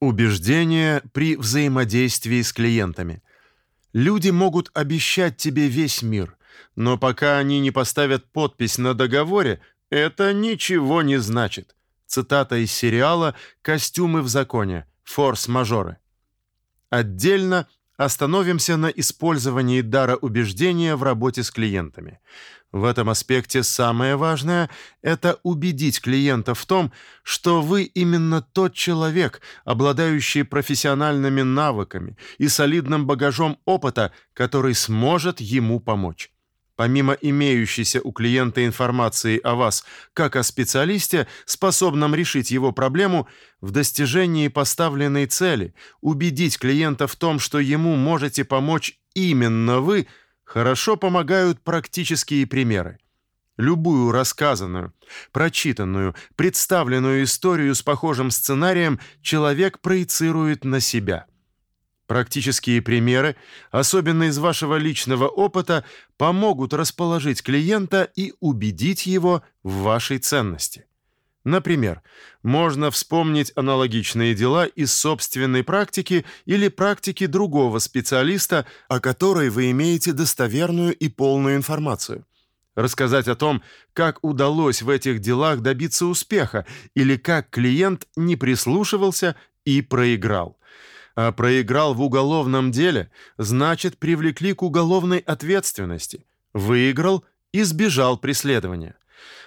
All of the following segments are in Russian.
Убеждение при взаимодействии с клиентами. Люди могут обещать тебе весь мир, но пока они не поставят подпись на договоре, это ничего не значит. Цитата из сериала Костюмы в законе. Форс-мажоры. Отдельно остановимся на использовании дара убеждения в работе с клиентами. В этом аспекте самое важное это убедить клиента в том, что вы именно тот человек, обладающий профессиональными навыками и солидным багажом опыта, который сможет ему помочь. Помимо имеющейся у клиента информации о вас как о специалисте, способном решить его проблему, в достижении поставленной цели убедить клиента в том, что ему можете помочь именно вы, хорошо помогают практические примеры. Любую рассказанную, прочитанную, представленную историю с похожим сценарием человек проецирует на себя – Практические примеры, особенно из вашего личного опыта, помогут расположить клиента и убедить его в вашей ценности. Например, можно вспомнить аналогичные дела из собственной практики или практики другого специалиста, о которой вы имеете достоверную и полную информацию. Рассказать о том, как удалось в этих делах добиться успеха или как клиент не прислушивался и проиграл а проиграл в уголовном деле, значит, привлекли к уголовной ответственности. Выиграл избежал преследования.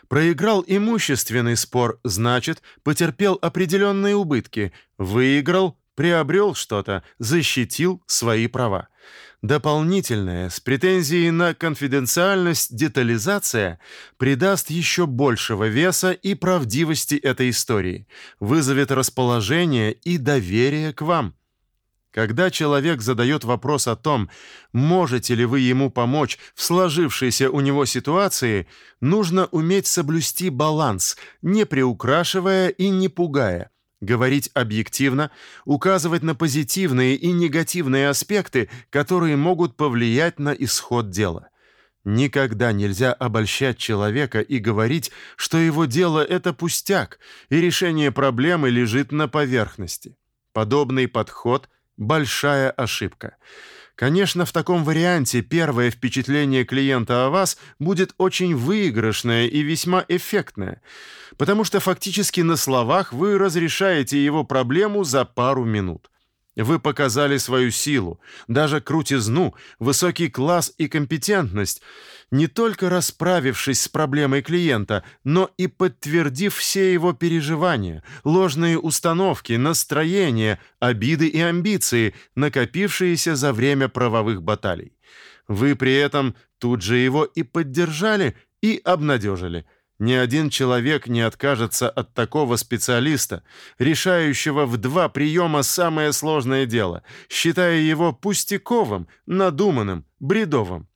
Проиграл имущественный спор, значит, потерпел определенные убытки. Выиграл приобрел что-то, защитил свои права. Дополнительная, с претензией на конфиденциальность детализация придаст еще большего веса и правдивости этой истории, вызовет расположение и доверие к вам. Когда человек задает вопрос о том, можете ли вы ему помочь в сложившейся у него ситуации, нужно уметь соблюсти баланс, не приукрашивая и не пугая. Говорить объективно, указывать на позитивные и негативные аспекты, которые могут повлиять на исход дела. Никогда нельзя обольщать человека и говорить, что его дело это пустяк, и решение проблемы лежит на поверхности. Подобный подход – большая ошибка. Конечно, в таком варианте первое впечатление клиента о вас будет очень выигрышное и весьма эффектное, потому что фактически на словах вы разрешаете его проблему за пару минут. Вы показали свою силу, даже крутизну, высокий класс и компетентность, не только расправившись с проблемой клиента, но и подтвердив все его переживания, ложные установки, настроения, обиды и амбиции, накопившиеся за время правовых баталий. Вы при этом тут же его и поддержали, и обнадежили – ни один человек не откажется от такого специалиста, решающего в два приема самое сложное дело, считая его пустяковым, надуманным, бредовым.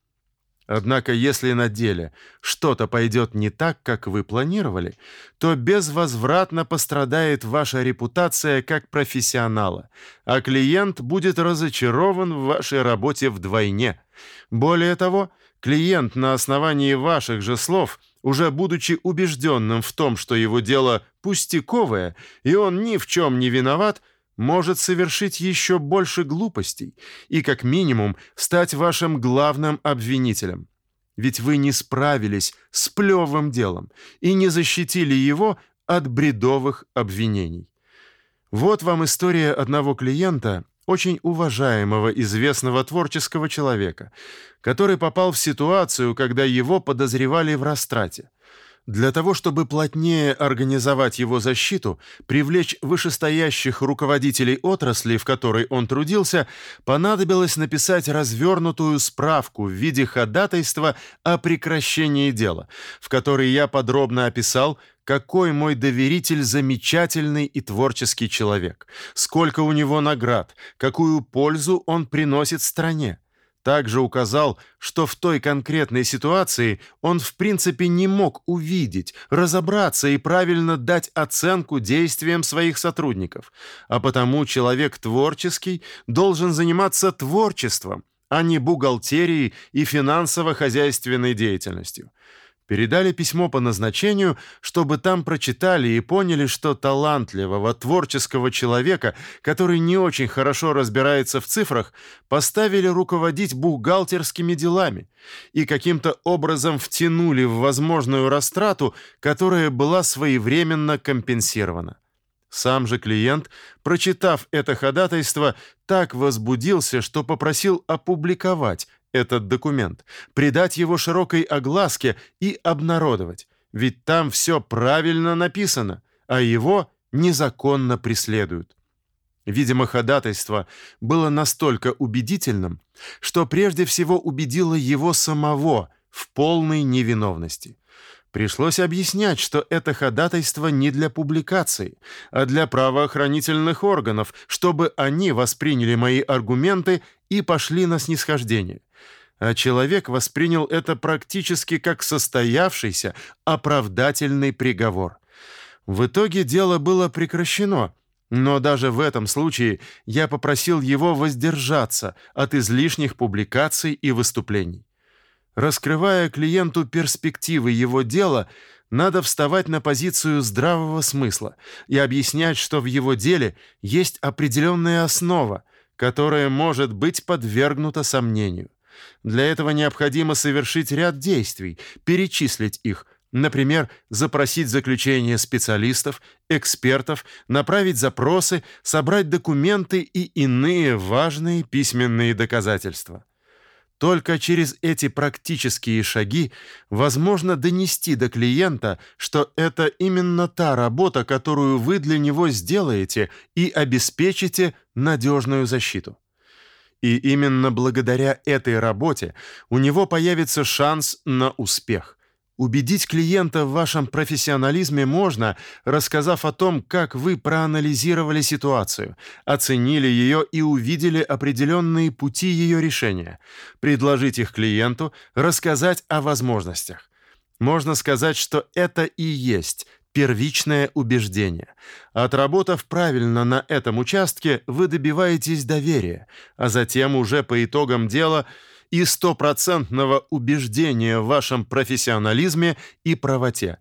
Однако, если на деле что-то пойдет не так, как вы планировали, то безвозвратно пострадает ваша репутация как профессионала, а клиент будет разочарован в вашей работе вдвойне. Более того, клиент на основании ваших же слов – уже будучи убежденным в том, что его дело пустяковое, и он ни в чем не виноват, может совершить еще больше глупостей и как минимум стать вашим главным обвинителем. Ведь вы не справились с плевым делом и не защитили его от бредовых обвинений. Вот вам история одного клиента, очень уважаемого известного творческого человека, который попал в ситуацию, когда его подозревали в растрате. Для того, чтобы плотнее организовать его защиту, привлечь вышестоящих руководителей отрасли, в которой он трудился, понадобилось написать развернутую справку в виде ходатайства о прекращении дела, в которой я подробно описал, какой мой доверитель замечательный и творческий человек, сколько у него наград, какую пользу он приносит стране. Также указал, что в той конкретной ситуации он в принципе не мог увидеть, разобраться и правильно дать оценку действиям своих сотрудников, а потому человек творческий должен заниматься творчеством, а не бухгалтерией и финансово-хозяйственной деятельностью. Передали письмо по назначению, чтобы там прочитали и поняли, что талантливого, творческого человека, который не очень хорошо разбирается в цифрах, поставили руководить бухгалтерскими делами и каким-то образом втянули в возможную растрату, которая была своевременно компенсирована. Сам же клиент, прочитав это ходатайство, так возбудился, что попросил опубликовать этот документ, придать его широкой огласке и обнародовать. Ведь там все правильно написано, а его незаконно преследуют. Видимо, ходатайство было настолько убедительным, что прежде всего убедило его самого в полной невиновности. Пришлось объяснять, что это ходатайство не для публикации, а для правоохранительных органов, чтобы они восприняли мои аргументы и пошли на снисхождение. А человек воспринял это практически как состоявшийся оправдательный приговор. В итоге дело было прекращено, но даже в этом случае я попросил его воздержаться от излишних публикаций и выступлений. Раскрывая клиенту перспективы его дела, надо вставать на позицию здравого смысла и объяснять, что в его деле есть определенная основа, которая может быть подвергнута сомнению. Для этого необходимо совершить ряд действий, перечислить их, например, запросить заключение специалистов, экспертов, направить запросы, собрать документы и иные важные письменные доказательства. Только через эти практические шаги возможно донести до клиента, что это именно та работа, которую вы для него сделаете и обеспечите надежную защиту. И именно благодаря этой работе у него появится шанс на успех. Убедить клиента в вашем профессионализме можно, рассказав о том, как вы проанализировали ситуацию, оценили ее и увидели определенные пути ее решения, предложить их клиенту, рассказать о возможностях. Можно сказать, что это и есть первичное убеждение. Отработав правильно на этом участке, вы добиваетесь доверия, а затем уже по итогам дела – и стопроцентного убеждения в вашем профессионализме и правоте.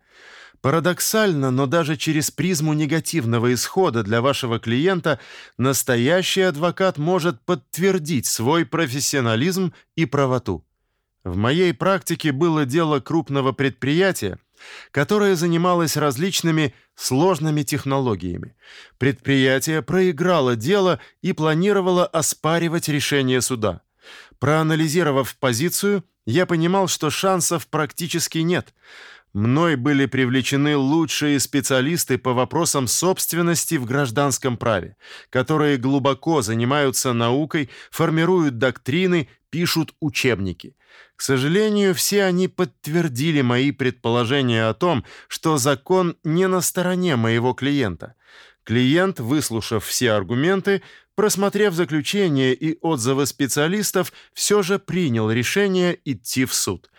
Парадоксально, но даже через призму негативного исхода для вашего клиента настоящий адвокат может подтвердить свой профессионализм и правоту. В моей практике было дело крупного предприятия, которое занималось различными сложными технологиями. Предприятие проиграло дело и планировало оспаривать решение суда. Проанализировав позицию, я понимал, что шансов практически нет. Мной были привлечены лучшие специалисты по вопросам собственности в гражданском праве, которые глубоко занимаются наукой, формируют доктрины, пишут учебники. К сожалению, все они подтвердили мои предположения о том, что закон не на стороне моего клиента. Клиент, выслушав все аргументы, просмотрев заключение и отзывы специалистов, все же принял решение идти в суд.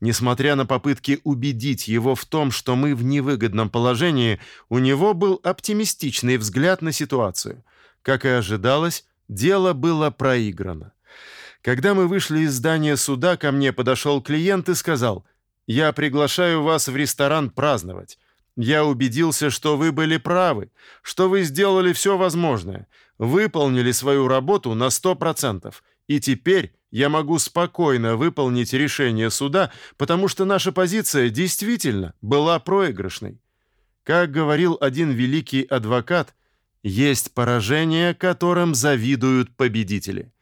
Несмотря на попытки убедить его в том, что мы в невыгодном положении, у него был оптимистичный взгляд на ситуацию. Как и ожидалось, дело было проиграно. Когда мы вышли из здания суда, ко мне подошел клиент и сказал: "Я приглашаю вас в ресторан праздновать. Я убедился, что вы были правы, что вы сделали все возможное, выполнили свою работу на 100%, и теперь я могу спокойно выполнить решение суда, потому что наша позиция действительно была проигрышной. Как говорил один великий адвокат, есть поражения, которым завидуют победители.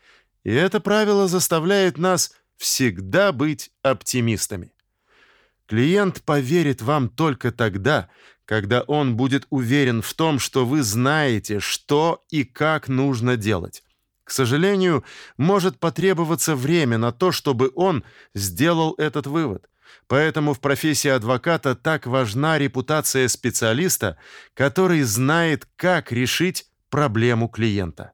И это правило заставляет нас всегда быть оптимистами. Клиент поверит вам только тогда, когда он будет уверен в том, что вы знаете, что и как нужно делать. К сожалению, может потребоваться время на то, чтобы он сделал этот вывод. Поэтому в профессии адвоката так важна репутация специалиста, который знает, как решить проблему клиента.